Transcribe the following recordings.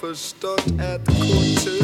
first start at the quarter.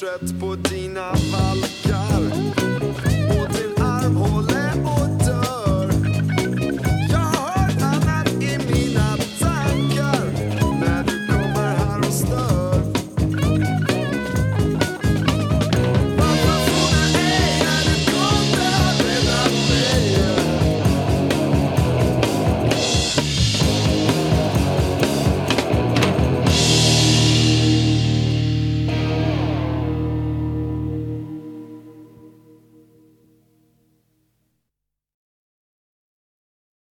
trött på dina